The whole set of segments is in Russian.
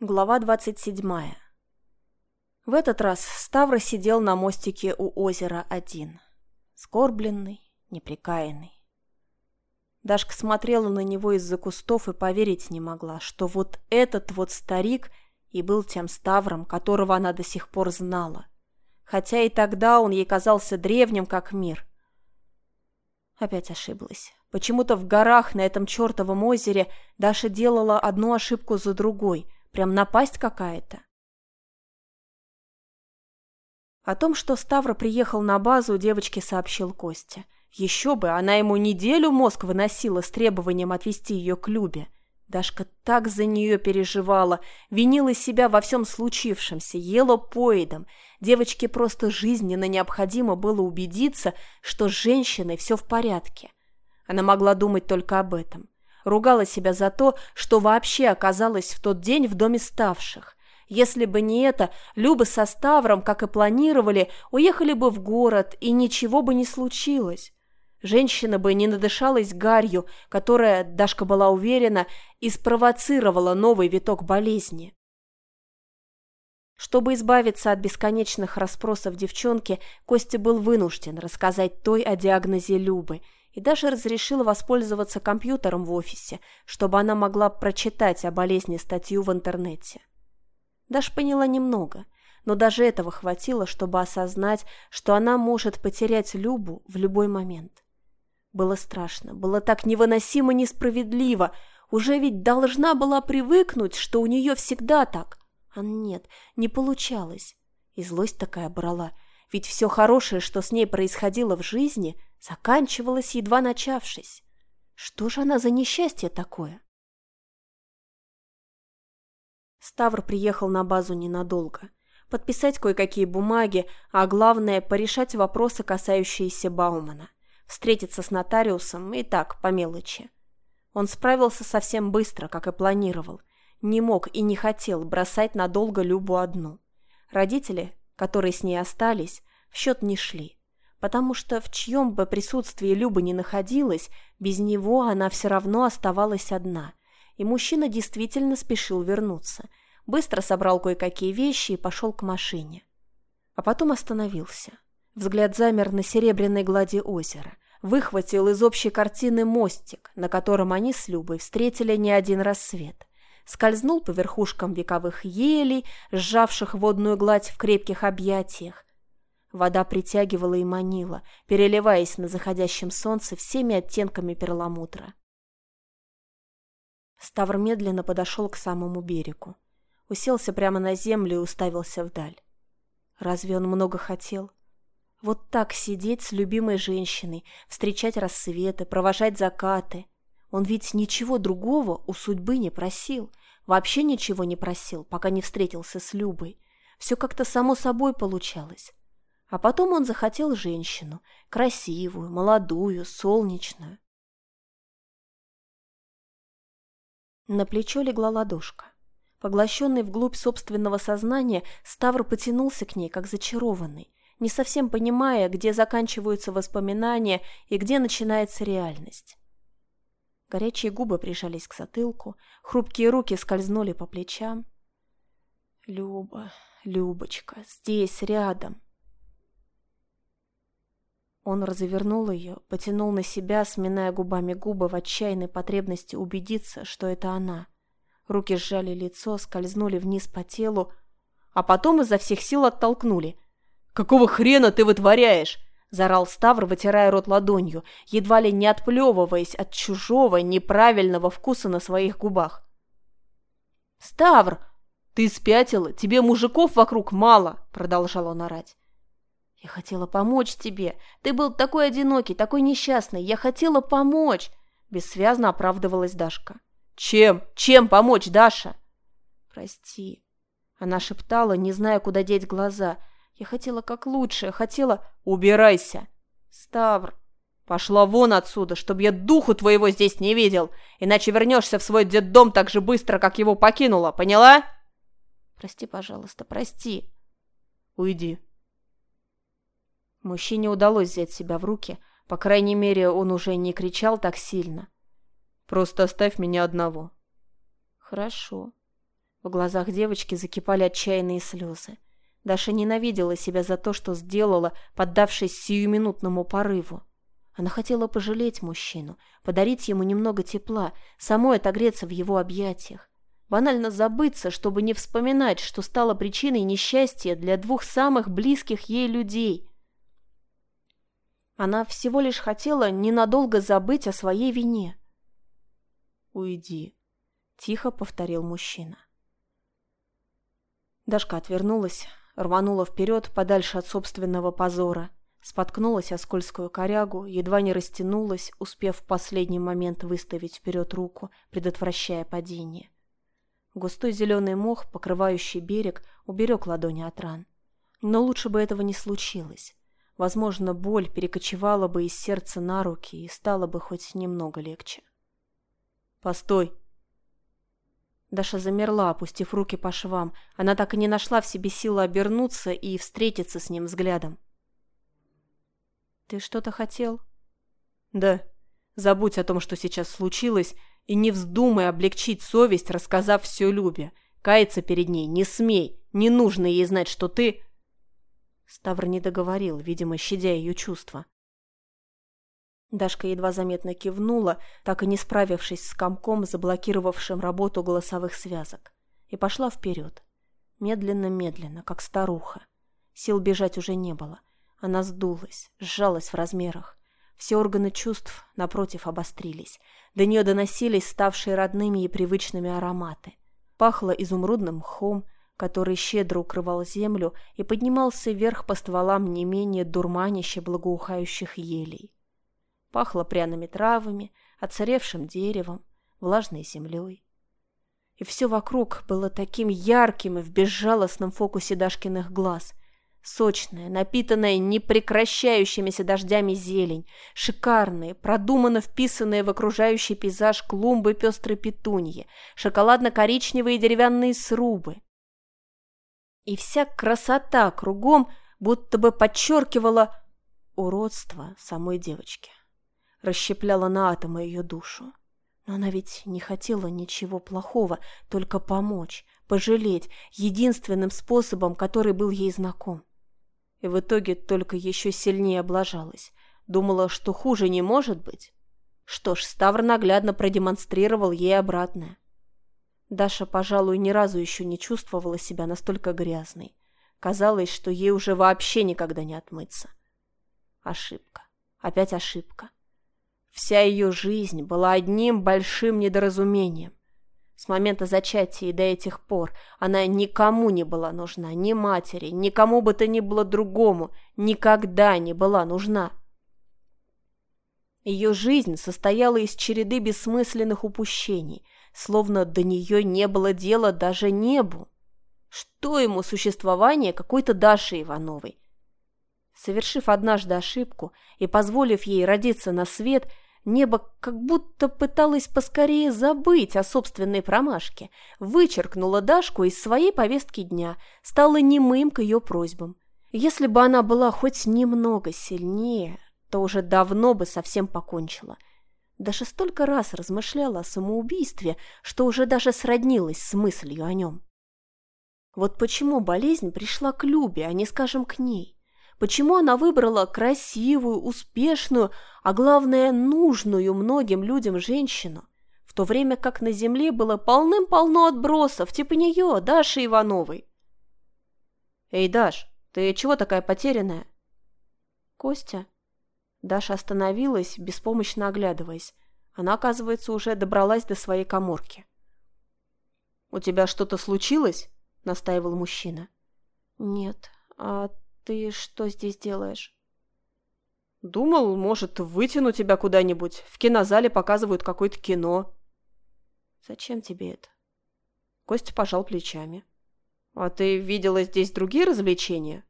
Глава 27. В этот раз Ставра сидел на мостике у озера один. Скорбленный, неприкаянный. Дашка смотрела на него из-за кустов и поверить не могла, что вот этот вот старик и был тем Ставром, которого она до сих пор знала. Хотя и тогда он ей казался древним, как мир. Опять ошиблась. Почему-то в горах на этом чертовом озере Даша делала одну ошибку за другой – Прям напасть какая-то. О том, что Ставра приехал на базу, девочке сообщил Костя. Еще бы, она ему неделю мозг выносила с требованием отвезти ее к Любе. Дашка так за нее переживала, винила себя во всем случившемся, ела поедом. Девочке просто жизненно необходимо было убедиться, что с женщиной все в порядке. Она могла думать только об этом ругала себя за то, что вообще оказалась в тот день в доме ставших. Если бы не это, Люба со Ставром, как и планировали, уехали бы в город, и ничего бы не случилось. Женщина бы не надышалась гарью, которая, Дашка была уверена, и спровоцировала новый виток болезни. Чтобы избавиться от бесконечных расспросов девчонки, Костя был вынужден рассказать той о диагнозе Любы – и даже разрешила воспользоваться компьютером в офисе, чтобы она могла прочитать о болезни статью в интернете. Даша поняла немного, но даже этого хватило, чтобы осознать, что она может потерять Любу в любой момент. Было страшно, было так невыносимо несправедливо, уже ведь должна была привыкнуть, что у нее всегда так. А нет, не получалось. И злость такая брала, ведь все хорошее, что с ней происходило в жизни, заканчивалась, едва начавшись. Что же она за несчастье такое? Ставр приехал на базу ненадолго. Подписать кое-какие бумаги, а главное, порешать вопросы, касающиеся Баумана. Встретиться с нотариусом и так, по мелочи. Он справился совсем быстро, как и планировал. Не мог и не хотел бросать надолго Любу одну. Родители, которые с ней остались, в счет не шли потому что в чьем бы присутствии Люба не находилась, без него она все равно оставалась одна. И мужчина действительно спешил вернуться. Быстро собрал кое-какие вещи и пошел к машине. А потом остановился. Взгляд замер на серебряной глади озера. Выхватил из общей картины мостик, на котором они с Любой встретили не один рассвет. Скользнул по верхушкам вековых елей, сжавших водную гладь в крепких объятиях, Вода притягивала и манила, переливаясь на заходящем солнце всеми оттенками перламутра. Ставр медленно подошел к самому берегу. Уселся прямо на землю и уставился вдаль. Разве он много хотел? Вот так сидеть с любимой женщиной, встречать рассветы, провожать закаты. Он ведь ничего другого у судьбы не просил. Вообще ничего не просил, пока не встретился с Любой. Все как-то само собой получалось. А потом он захотел женщину, красивую, молодую, солнечную. На плечо легла ладошка. Поглощенный вглубь собственного сознания, Ставр потянулся к ней, как зачарованный, не совсем понимая, где заканчиваются воспоминания и где начинается реальность. Горячие губы прижались к затылку, хрупкие руки скользнули по плечам. «Люба, Любочка, здесь, рядом!» Он развернул ее, потянул на себя, сминая губами губы в отчаянной потребности убедиться, что это она. Руки сжали лицо, скользнули вниз по телу, а потом изо всех сил оттолкнули. «Какого хрена ты вытворяешь?» – заорал Ставр, вытирая рот ладонью, едва ли не отплевываясь от чужого, неправильного вкуса на своих губах. «Ставр, ты спятила? Тебе мужиков вокруг мало!» – продолжал он орать. «Я хотела помочь тебе. Ты был такой одинокий, такой несчастный. Я хотела помочь!» Бессвязно оправдывалась Дашка. «Чем? Чем помочь, Даша?» «Прости». Она шептала, не зная, куда деть глаза. «Я хотела как лучше. Хотела...» «Убирайся!» «Ставр!» «Пошла вон отсюда, чтобы я духу твоего здесь не видел, иначе вернешься в свой детдом так же быстро, как его покинула, поняла?» «Прости, пожалуйста, прости». «Уйди», Мужчине удалось взять себя в руки, по крайней мере, он уже не кричал так сильно. «Просто оставь меня одного». «Хорошо». В глазах девочки закипали отчаянные слезы. Даша ненавидела себя за то, что сделала, поддавшись сиюминутному порыву. Она хотела пожалеть мужчину, подарить ему немного тепла, самой отогреться в его объятиях. Банально забыться, чтобы не вспоминать, что стало причиной несчастья для двух самых близких ей людей. Она всего лишь хотела ненадолго забыть о своей вине. «Уйди», — тихо повторил мужчина. Дашка отвернулась, рванула вперед, подальше от собственного позора, споткнулась о скользкую корягу, едва не растянулась, успев в последний момент выставить вперед руку, предотвращая падение. Густой зеленый мох, покрывающий берег, уберег ладони от ран. Но лучше бы этого не случилось. Возможно, боль перекочевала бы из сердца на руки и стало бы хоть немного легче. «Постой!» Даша замерла, опустив руки по швам. Она так и не нашла в себе силы обернуться и встретиться с ним взглядом. «Ты что-то хотел?» «Да. Забудь о том, что сейчас случилось, и не вздумай облегчить совесть, рассказав все Любе. Каяться перед ней не смей. Не нужно ей знать, что ты...» Ставр не договорил, видимо, щадя ее чувства. Дашка едва заметно кивнула, так и не справившись с комком, заблокировавшим работу голосовых связок, и пошла вперед. Медленно-медленно, как старуха. Сил бежать уже не было. Она сдулась, сжалась в размерах. Все органы чувств, напротив, обострились. До нее доносились ставшие родными и привычными ароматы. Пахло изумрудным мхом, который щедро укрывал землю и поднимался вверх по стволам не менее дурманище благоухающих елей. Пахло пряными травами, отсыревшим деревом, влажной землей. И все вокруг было таким ярким и в безжалостном фокусе Дашкиных глаз. Сочная, напитанная непрекращающимися дождями зелень, шикарные, продуманно вписанные в окружающий пейзаж клумбы пестрой петуньи, шоколадно-коричневые деревянные срубы. И вся красота кругом будто бы подчеркивала уродство самой девочки расщепляла на атомы ее душу. Но она ведь не хотела ничего плохого, только помочь, пожалеть, единственным способом, который был ей знаком. И в итоге только еще сильнее облажалась. Думала, что хуже не может быть. Что ж, Ставр наглядно продемонстрировал ей обратное. Даша, пожалуй, ни разу еще не чувствовала себя настолько грязной. Казалось, что ей уже вообще никогда не отмыться. Ошибка. Опять ошибка. Вся ее жизнь была одним большим недоразумением. С момента зачатия и до этих пор она никому не была нужна, ни матери, никому бы то ни было другому, никогда не была нужна. Ее жизнь состояла из череды бессмысленных упущений, словно до нее не было дела даже небу. Что ему существование какой-то Даши Ивановой? Совершив однажды ошибку и позволив ей родиться на свет – Небо как будто пыталось поскорее забыть о собственной промашке, вычеркнуло Дашку из своей повестки дня, стало немым к ее просьбам. Если бы она была хоть немного сильнее, то уже давно бы совсем покончила. Даша столько раз размышляла о самоубийстве, что уже даже сроднилась с мыслью о нем. Вот почему болезнь пришла к Любе, а не, скажем, к ней. Почему она выбрала красивую, успешную, а главное, нужную многим людям женщину, в то время как на земле было полным-полно отбросов, типа нее, Даши Ивановой? «Эй, Даш, ты чего такая потерянная?» «Костя?» Даша остановилась, беспомощно оглядываясь. Она, оказывается, уже добралась до своей коморки. «У тебя что-то случилось?» — настаивал мужчина. «Нет. А «Ты что здесь делаешь?» «Думал, может, вытяну тебя куда-нибудь. В кинозале показывают какое-то кино». «Зачем тебе это?» Костя пожал плечами. «А ты видела здесь другие развлечения?»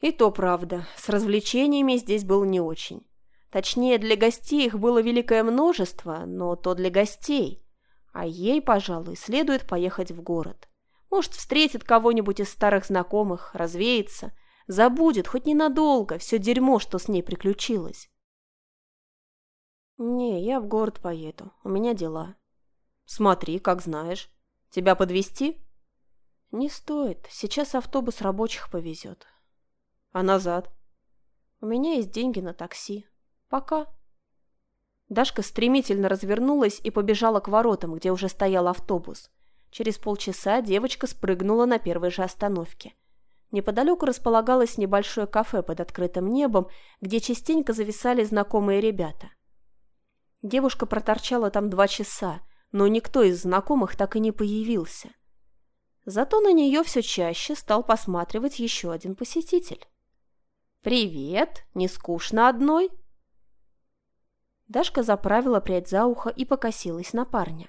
И то правда, с развлечениями здесь было не очень. Точнее, для гостей их было великое множество, но то для гостей. А ей, пожалуй, следует поехать в город. Может, встретит кого-нибудь из старых знакомых, развеется, забудет хоть ненадолго все дерьмо, что с ней приключилось. «Не, я в город поеду, у меня дела». «Смотри, как знаешь». Тебя подвести? Не стоит. Сейчас автобус рабочих повезет. А назад? У меня есть деньги на такси. Пока. Дашка стремительно развернулась и побежала к воротам, где уже стоял автобус. Через полчаса девочка спрыгнула на первой же остановке. Неподалеку располагалось небольшое кафе под открытым небом, где частенько зависали знакомые ребята. Девушка проторчала там два часа, но никто из знакомых так и не появился. Зато на нее все чаще стал посматривать еще один посетитель. «Привет! Не скучно одной?» Дашка заправила прядь за ухо и покосилась на парня.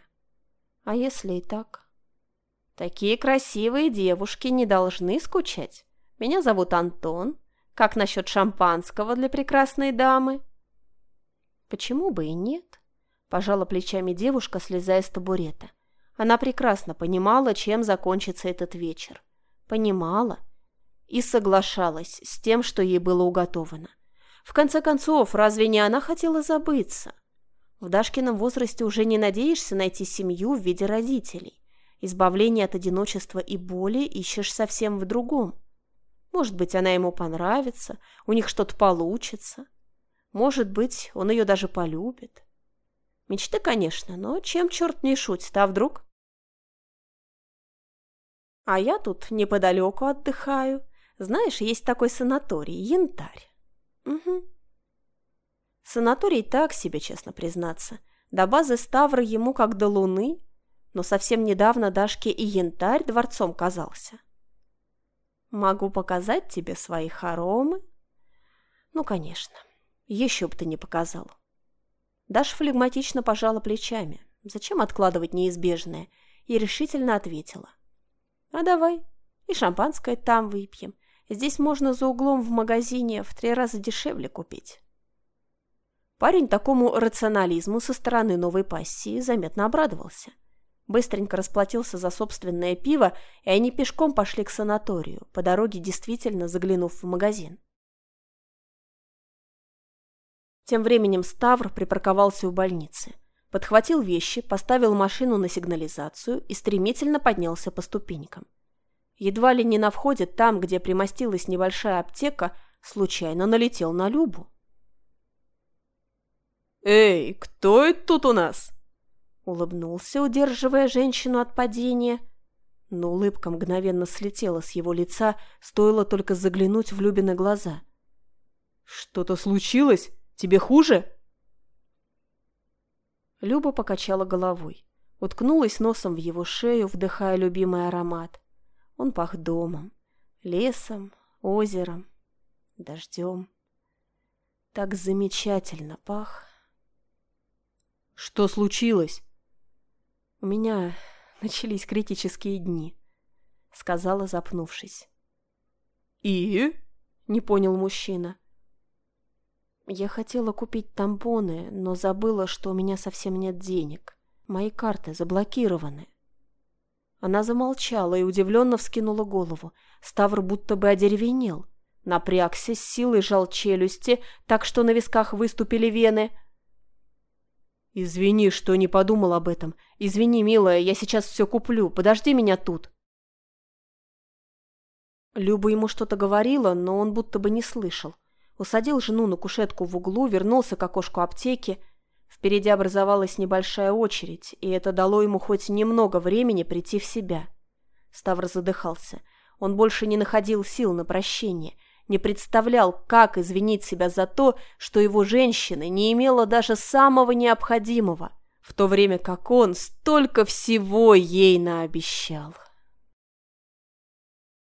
«А если и так?» «Такие красивые девушки не должны скучать. Меня зовут Антон. Как насчет шампанского для прекрасной дамы?» «Почему бы и нет?» – пожала плечами девушка, слезая с табурета. Она прекрасно понимала, чем закончится этот вечер. Понимала и соглашалась с тем, что ей было уготовано. В конце концов, разве не она хотела забыться? В Дашкином возрасте уже не надеешься найти семью в виде родителей. Избавление от одиночества и боли ищешь совсем в другом. Может быть, она ему понравится, у них что-то получится. Может быть, он ее даже полюбит. Мечты, конечно, но чем черт не шутит, а вдруг? А я тут неподалеку отдыхаю. Знаешь, есть такой санаторий, Янтарь. Угу. Санаторий так себе, честно признаться. До базы Ставра ему как до луны, но совсем недавно Дашке и Янтарь дворцом казался. Могу показать тебе свои хоромы? Ну, конечно. Еще бы ты не показал. Даша флегматично пожала плечами. Зачем откладывать неизбежное? И решительно ответила. А давай. И шампанское там выпьем. Здесь можно за углом в магазине в три раза дешевле купить. Парень такому рационализму со стороны новой пассии заметно обрадовался. Быстренько расплатился за собственное пиво, и они пешком пошли к санаторию, по дороге действительно заглянув в магазин. Тем временем Ставр припарковался у больницы, подхватил вещи, поставил машину на сигнализацию и стремительно поднялся по ступенькам. Едва ли не на входе, там, где примостилась небольшая аптека, случайно налетел на Любу. «Эй, кто это тут у нас?» Улыбнулся, удерживая женщину от падения. Но улыбка мгновенно слетела с его лица, стоило только заглянуть в Любины глаза. «Что-то случилось? Тебе хуже?» Люба покачала головой, уткнулась носом в его шею, вдыхая любимый аромат. Он пах домом, лесом, озером, дождем. Так замечательно пах. Что случилось? У меня начались критические дни, сказала, запнувшись. И? Не понял мужчина. Я хотела купить тампоны, но забыла, что у меня совсем нет денег. Мои карты заблокированы. Она замолчала и удивленно вскинула голову. Ставр будто бы одеревенел. Напрягся, с силой жал челюсти, так что на висках выступили вены. «Извини, что не подумал об этом. Извини, милая, я сейчас все куплю. Подожди меня тут». Люба ему что-то говорила, но он будто бы не слышал. Усадил жену на кушетку в углу, вернулся к окошку аптеки – Впереди образовалась небольшая очередь, и это дало ему хоть немного времени прийти в себя. Ставр задыхался. Он больше не находил сил на прощение, не представлял, как извинить себя за то, что его женщина не имела даже самого необходимого, в то время как он столько всего ей наобещал.